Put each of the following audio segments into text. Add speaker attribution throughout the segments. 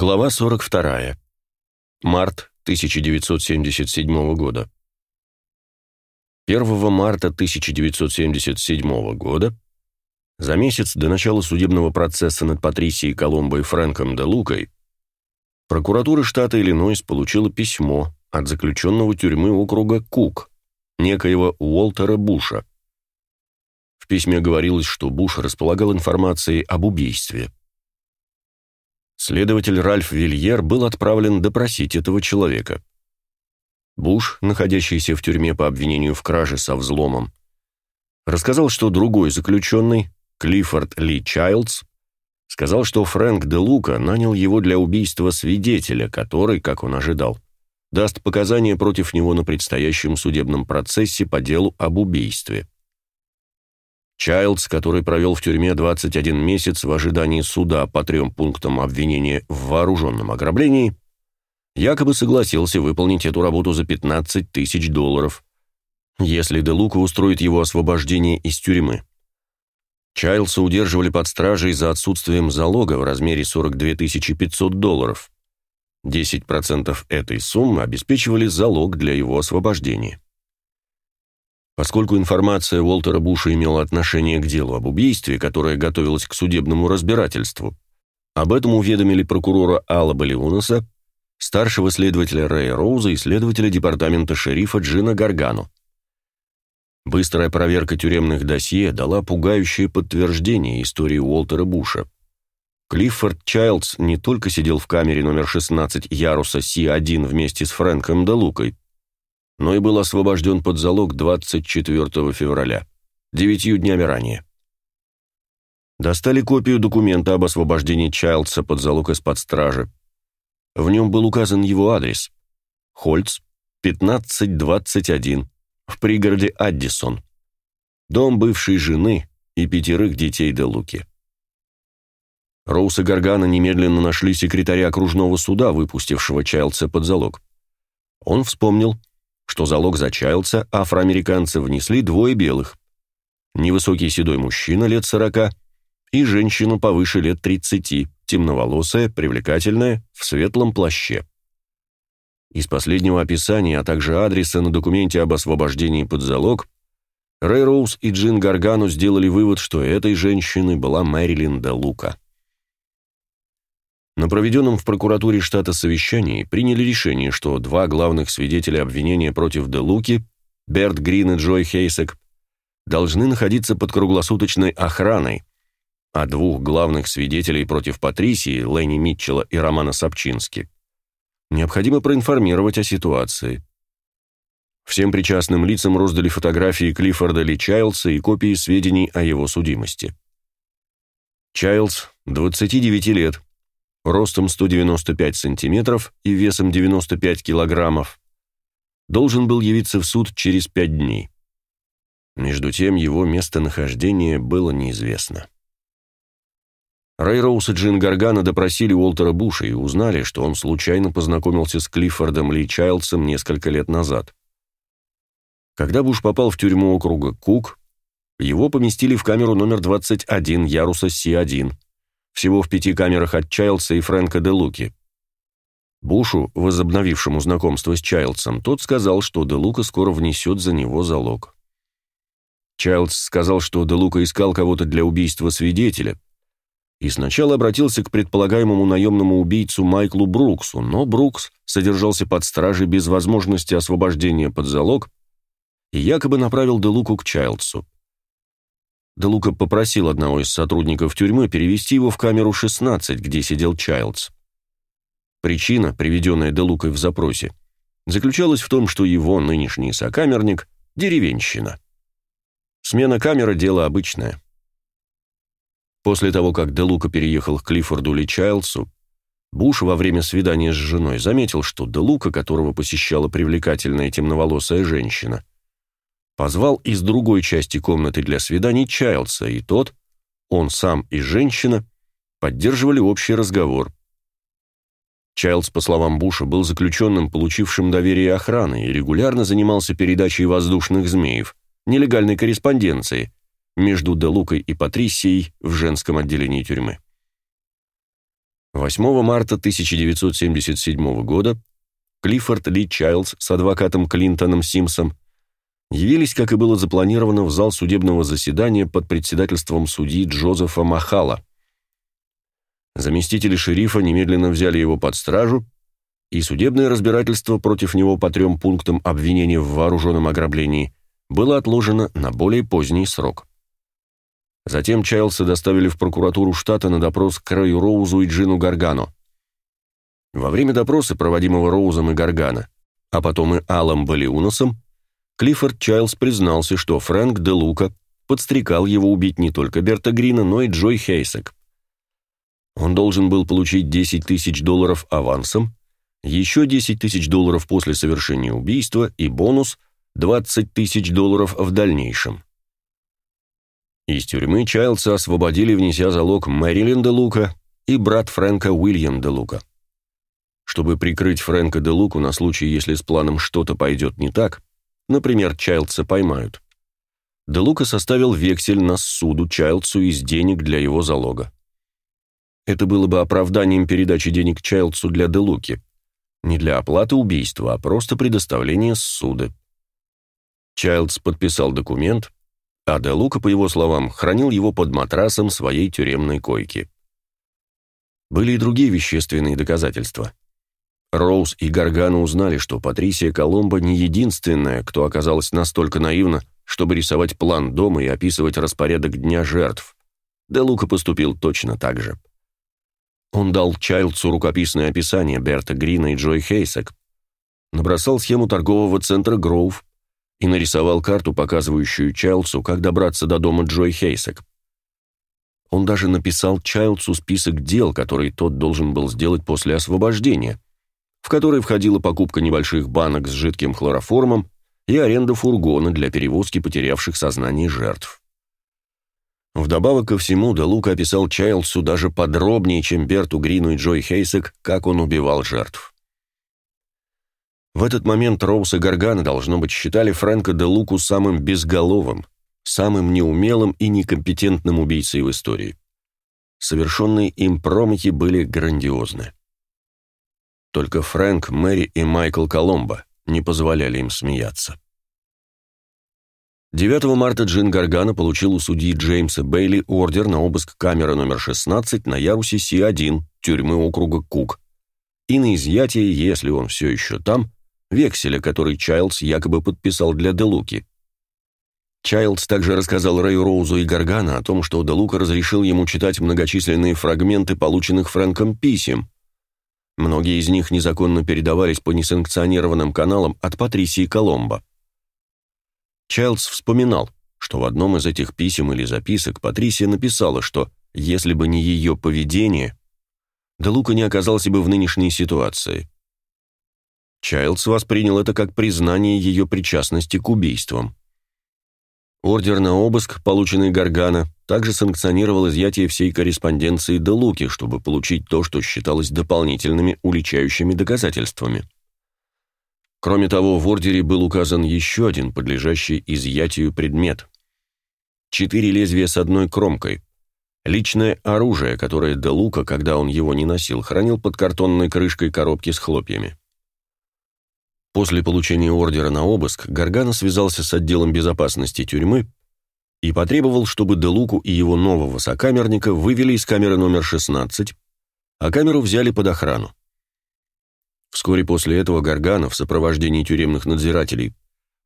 Speaker 1: Глава 42. Март 1977 года. 1 марта 1977 года, за месяц до начала судебного процесса над Патрисией Коломбо и Фрэнком де Лукой, прокуратура штата Иллинойс получила письмо от заключенного тюрьмы округа Кук, некоего Уолтера Буша. В письме говорилось, что Буш располагал информацией об убийстве – Следователь Ральф Вильер был отправлен допросить этого человека. Буш, находящийся в тюрьме по обвинению в краже со взломом, рассказал, что другой заключенный, Клиффорд Ли Чайлдс, сказал, что Фрэнк де Лука нанял его для убийства свидетеля, который, как он ожидал, даст показания против него на предстоящем судебном процессе по делу об убийстве. Чайлдс, который провел в тюрьме 21 месяц в ожидании суда по трем пунктам обвинения в вооруженном ограблении, якобы согласился выполнить эту работу за 15 тысяч долларов, если Де Лука устроит его освобождение из тюрьмы. Чайлдса удерживали под стражей за отсутствием залога в размере 42 500 долларов. 10% этой суммы обеспечивали залог для его освобождения. Поскольку информация Уолтера Буша имела отношение к делу об убийстве, которое готовилось к судебному разбирательству, об этом уведомили прокурора Алла Балиунаса, старшего следователя Рэя Роуза и следователя департамента шерифа Джина Гаргану. Быстрая проверка тюремных досье дала пугающее подтверждение истории Уолтера Буша. Клиффорд Чайлдс не только сидел в камере номер 16 яруса Си-1 вместе с Фрэнком де Лукой, но и был освобожден под залог 24 февраля, девятью днями ранее. Достали копию документа об освобождении Чайлдса под залог из-под стражи. В нем был указан его адрес. Хольц, 1521, в пригороде Аддисон. Дом бывшей жены и пятерых детей де Луки. Роуз и Гаргана немедленно нашли секретаря окружного суда, выпустившего Чайлдса под залог. Он вспомнил, что залог за Чайлдса афроамериканцы внесли двое белых. Невысокий седой мужчина лет сорока и женщина повыше лет тридцати, темноволосая, привлекательная, в светлом плаще. Из последнего описания, а также адреса на документе об освобождении под залог, Рэй Роуз и Джин Гаргану сделали вывод, что этой женщиной была Мэрилин де Лука. На проведенном в прокуратуре штата совещании приняли решение, что два главных свидетеля обвинения против Де Луки, Берт Грин и Джой Хейсек, должны находиться под круглосуточной охраной, а двух главных свидетелей против Патрисии, Ленни Митчелла и Романа Сапчински, необходимо проинформировать о ситуации. Всем причастным лицам роздали фотографии Клиффорда Ли Чайлдса и копии сведений о его судимости. Чайлдс, 29 лет, ростом 195 сантиметров и весом 95 килограммов, должен был явиться в суд через пять дней. Между тем его местонахождение было неизвестно. Рэй Роуз и Джин Гаргана допросили Уолтера Буша и узнали, что он случайно познакомился с Клиффордом Ли Чайлдсом несколько лет назад. Когда Буш попал в тюрьму округа Кук, его поместили в камеру номер 21 яруса Си-1, всего в пяти камерах от Чайлдса и Фрэнка де Луки. Бушу, возобновившему знакомство с Чайлдсом, тот сказал, что де Лука скоро внесет за него залог. Чайлдс сказал, что де Лука искал кого-то для убийства свидетеля, и сначала обратился к предполагаемому наемному убийцу Майклу Бруксу, но Брукс содержался под стражей без возможности освобождения под залог и якобы направил де Луку к Чайлдсу. Делука попросил одного из сотрудников тюрьмы перевести его в камеру 16, где сидел Чайлдс. Причина, приведенная Делукой в запросе, заключалась в том, что его нынешний сокамерник – деревенщина. Смена камеры – дело обычное. После того, как Делука переехал к Клиффорду Ли Чайлдсу, Буш во время свидания с женой заметил, что Делука, которого посещала привлекательная темноволосая женщина – позвал из другой части комнаты для свиданий Чайлдса, и тот, он сам и женщина, поддерживали общий разговор. Чайлдс, по словам Буша, был заключенным, получившим доверие охраны, и регулярно занимался передачей воздушных змеев, нелегальной корреспонденции, между Делукой и Патрисией в женском отделении тюрьмы. 8 марта 1977 года Клиффорд Ли Чайлдс с адвокатом Клинтоном Симсом явились, как и было запланировано, в зал судебного заседания под председательством судьи Джозефа Махала. Заместители шерифа немедленно взяли его под стражу, и судебное разбирательство против него по трем пунктам обвинения в вооруженном ограблении было отложено на более поздний срок. Затем Чайлса доставили в прокуратуру штата на допрос к Рэю Роузу и Джину Гаргану. Во время допроса, проводимого Роузом и Гаргана, а потом и Аллом Балиуносом, Клиффорд Чайлз признался, что Фрэнк де Лука подстрекал его убить не только Берта Грина, но и Джой Хейсек. Он должен был получить 10 тысяч долларов авансом, еще 10 тысяч долларов после совершения убийства и бонус 20 тысяч долларов в дальнейшем. Из тюрьмы Чайлдса освободили, внеся залог Мэрилин де Лука и брат Фрэнка Уильям де Лука. Чтобы прикрыть Фрэнка де Луку на случай, если с планом что-то пойдет не так, Например, Чайлдса поймают. Де Лука составил вексель на суду Чайлдсу из денег для его залога. Это было бы оправданием передачи денег Чайлдсу для Де Луки. Не для оплаты убийства, а просто предоставления ссуды. Чайлдс подписал документ, а Де Лука, по его словам, хранил его под матрасом своей тюремной койки. Были и другие вещественные доказательства. Роуз и Гаргана узнали, что Патрисия Коломбо не единственная, кто оказалась настолько наивна, чтобы рисовать план дома и описывать распорядок дня жертв. Де Лука поступил точно так же. Он дал Чайлдсу рукописное описание Берта Грина и Джой Хейсек, набросал схему торгового центра Гроув и нарисовал карту, показывающую Чайлдсу, как добраться до дома Джой Хейсек. Он даже написал Чайлдсу список дел, которые тот должен был сделать после освобождения – в который входила покупка небольших банок с жидким хлороформом и аренда фургона для перевозки потерявших сознание жертв. Вдобавок ко всему, Делука описал Чайлдсу даже подробнее, чем Берту Грину и Джой Хейсек, как он убивал жертв. В этот момент Роуз и Гаргана, должно быть, считали Фрэнка де Луку самым безголовым, самым неумелым и некомпетентным убийцей в истории. Совершенные им промахи были грандиозны. Только Фрэнк, Мэри и Майкл Коломбо не позволяли им смеяться. 9 марта Джин Гаргана получил у судьи Джеймса Бейли ордер на обыск камеры номер 16 на ярусе Си-1 тюрьмы округа Кук и на изъятие, если он все еще там, векселя, который Чайлдс якобы подписал для Делуки. Чайлдс также рассказал Рэю Роузу и Гаргана о том, что Делука разрешил ему читать многочисленные фрагменты полученных Фрэнком писем, Многие из них незаконно передавались по несанкционированным каналам от Патрисии Коломбо. Чайлдс вспоминал, что в одном из этих писем или записок Патрисия написала, что если бы не ее поведение, Де Лука не оказался бы в нынешней ситуации. Чайлдс воспринял это как признание ее причастности к убийствам. Ордер на обыск, полученный Гаргана, также санкционировал изъятие всей корреспонденции Де Луки, чтобы получить то, что считалось дополнительными уличающими доказательствами. Кроме того, в ордере был указан еще один подлежащий изъятию предмет. Четыре лезвия с одной кромкой. Личное оружие, которое Де Лука, когда он его не носил, хранил под картонной крышкой коробки с хлопьями. После получения ордера на обыск Гаргана связался с отделом безопасности тюрьмы и потребовал, чтобы Делуку и его нового сокамерника вывели из камеры номер 16, а камеру взяли под охрану. Вскоре после этого Гаргана в сопровождении тюремных надзирателей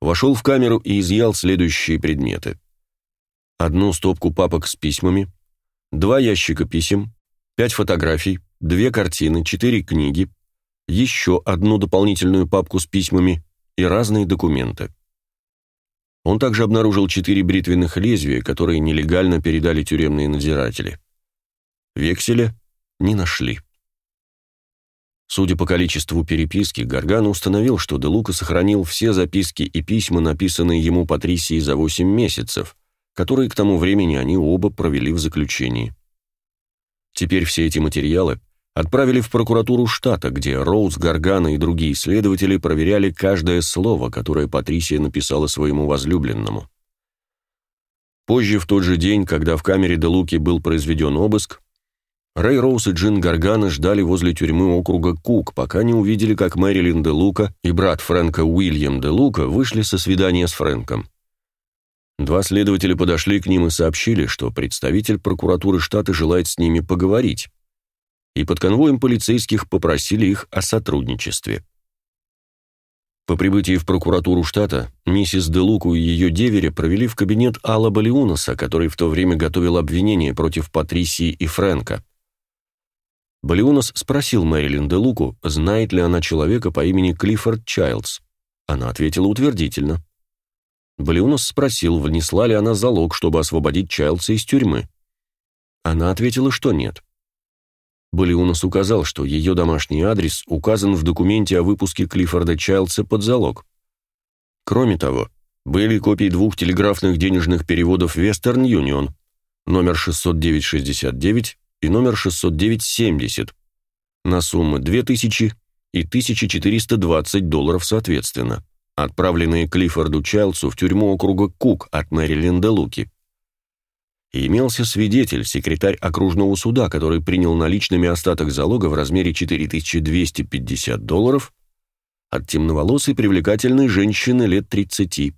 Speaker 1: вошел в камеру и изъял следующие предметы. Одну стопку папок с письмами, два ящика писем, пять фотографий, две картины, четыре книги, еще одну дополнительную папку с письмами и разные документы. Он также обнаружил четыре бритвенных лезвия, которые нелегально передали тюремные надзиратели. Векселя не нашли. Судя по количеству переписки, Гарган установил, что Де Лука сохранил все записки и письма, написанные ему Патрисией за 8 месяцев, которые к тому времени они оба провели в заключении. Теперь все эти материалы отправили в прокуратуру штата, где Роуз, Гаргана и другие следователи проверяли каждое слово, которое Патрисия написала своему возлюбленному. Позже, в тот же день, когда в камере де Луки был произведен обыск, Рэй Роуз и Джин Гаргана ждали возле тюрьмы округа Кук, пока не увидели, как Мэрилин де Лука и брат Фрэнка Уильям де Лука вышли со свидания с Фрэнком. Два следователя подошли к ним и сообщили, что представитель прокуратуры штата желает с ними поговорить, и под конвоем полицейских попросили их о сотрудничестве. По прибытии в прокуратуру штата миссис Делуку и ее деверя провели в кабинет Алла Балиунаса, который в то время готовил обвинение против Патрисии и Фрэнка. Балиунас спросил Мэрилин Делуку, знает ли она человека по имени Клиффорд Чайлдс. Она ответила утвердительно. Балиунас спросил, внесла ли она залог, чтобы освободить Чайлдса из тюрьмы. Она ответила, что нет. Балиунас указал, что ее домашний адрес указан в документе о выпуске Клиффорда Чайлдса под залог. Кроме того, были копии двух телеграфных денежных переводов Western Union, номер 60969 и номер 60970, на суммы 2000 и 1420 долларов соответственно, отправленные Клиффорду Чайлдсу в тюрьму округа Кук от Мэриленда Луки и имелся свидетель, секретарь окружного суда, который принял наличными остаток залога в размере 4250 долларов от темноволосой привлекательной женщины лет 30.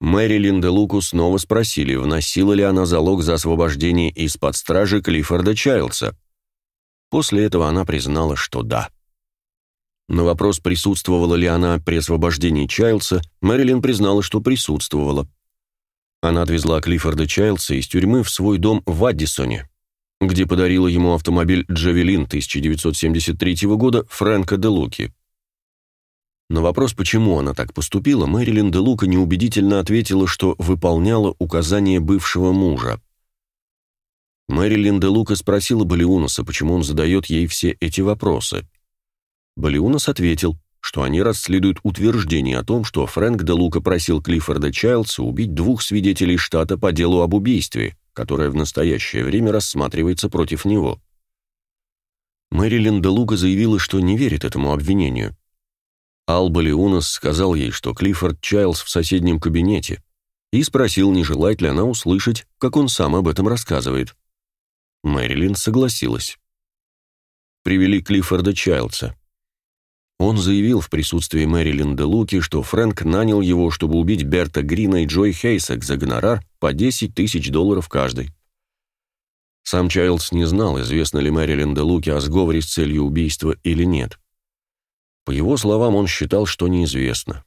Speaker 1: Мэри Линда Луку снова спросили, вносила ли она залог за освобождение из-под стражи Клиффорда Чайлдса. После этого она признала, что да. На вопрос, присутствовала ли она при освобождении Чайлдса, Мэрилин признала, что присутствовала. Она отвезла Клиффорда Чайлдса из тюрьмы в свой дом в Аддисоне, где подарила ему автомобиль «Джавелин» 1973 года Фрэнка де Луки. На вопрос, почему она так поступила, Мэрилин де Лука неубедительно ответила, что выполняла указания бывшего мужа. Мэрилин де Лука спросила Балиунаса, почему он задает ей все эти вопросы. Балиунас ответил – что они расследуют утверждение о том, что Фрэнк де Лука просил Клиффорда Чайлдса убить двух свидетелей штата по делу об убийстве, которое в настоящее время рассматривается против него. Мэрилин де Лука заявила, что не верит этому обвинению. Алба Леунас сказал ей, что Клиффорд Чайлдс в соседнем кабинете, и спросил, не желает ли она услышать, как он сам об этом рассказывает. Мэрилин согласилась. Привели Клиффорда Чайлдса. Он заявил в присутствии Мэрилин де Луки, что Фрэнк нанял его, чтобы убить Берта Грина и Джой Хейсек за гонорар по 10 тысяч долларов каждый. Сам Чайлдс не знал, известно ли Мэрилин де Луки о сговоре с целью убийства или нет. По его словам, он считал, что неизвестно.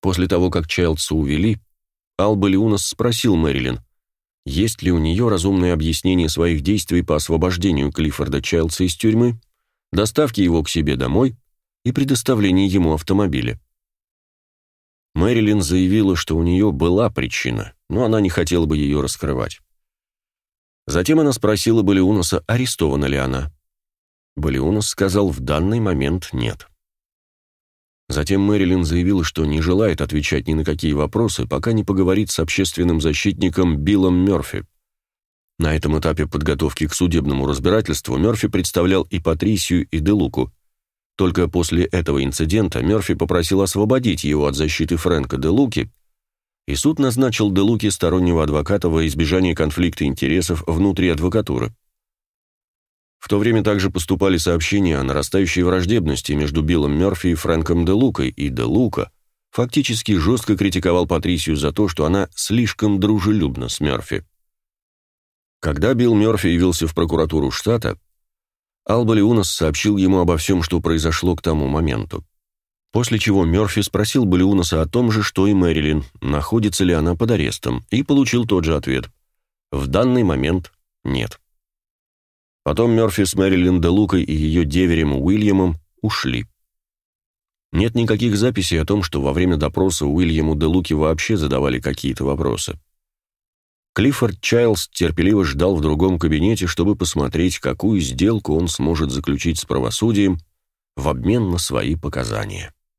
Speaker 1: После того, как Чайлдса увели, Алба Леунас спросил Мэрилин, есть ли у нее разумное объяснение своих действий по освобождению Клиффорда Чайлдса из тюрьмы, доставке его к себе домой и предоставлении ему автомобиля. Мэрилин заявила, что у нее была причина, но она не хотела бы ее раскрывать. Затем она спросила Балиунаса, арестована ли она. Балиунас сказал, в данный момент нет. Затем Мэрилин заявила, что не желает отвечать ни на какие вопросы, пока не поговорит с общественным защитником Биллом Мёрфи. На этом этапе подготовки к судебному разбирательству Мёрфи представлял и Патрисию, и Делуку. Только после этого инцидента Мёрфи попросил освободить его от защиты Фрэнка Делуки, и суд назначил Делуки стороннего адвоката во избежание конфликта интересов внутри адвокатуры. В то время также поступали сообщения о нарастающей враждебности между Биллом Мёрфи и Фрэнком Делукой, и Делука фактически жестко критиковал Патрисию за то, что она слишком дружелюбна с Мёрфи. Когда Билл Мёрфи явился в прокуратуру штата, Алба Леунас сообщил ему обо всем, что произошло к тому моменту. После чего Мёрфи спросил Балиунаса о том же, что и Мэрилин, находится ли она под арестом, и получил тот же ответ. В данный момент нет. Потом Мёрфи с Мэрилин де Лукой и ее деверем Уильямом ушли. Нет никаких записей о том, что во время допроса Уильяму де Луки вообще задавали какие-то вопросы. Клиффорд Чайлз терпеливо ждал в другом кабинете, чтобы посмотреть, какую сделку он сможет заключить с правосудием в обмен на свои показания.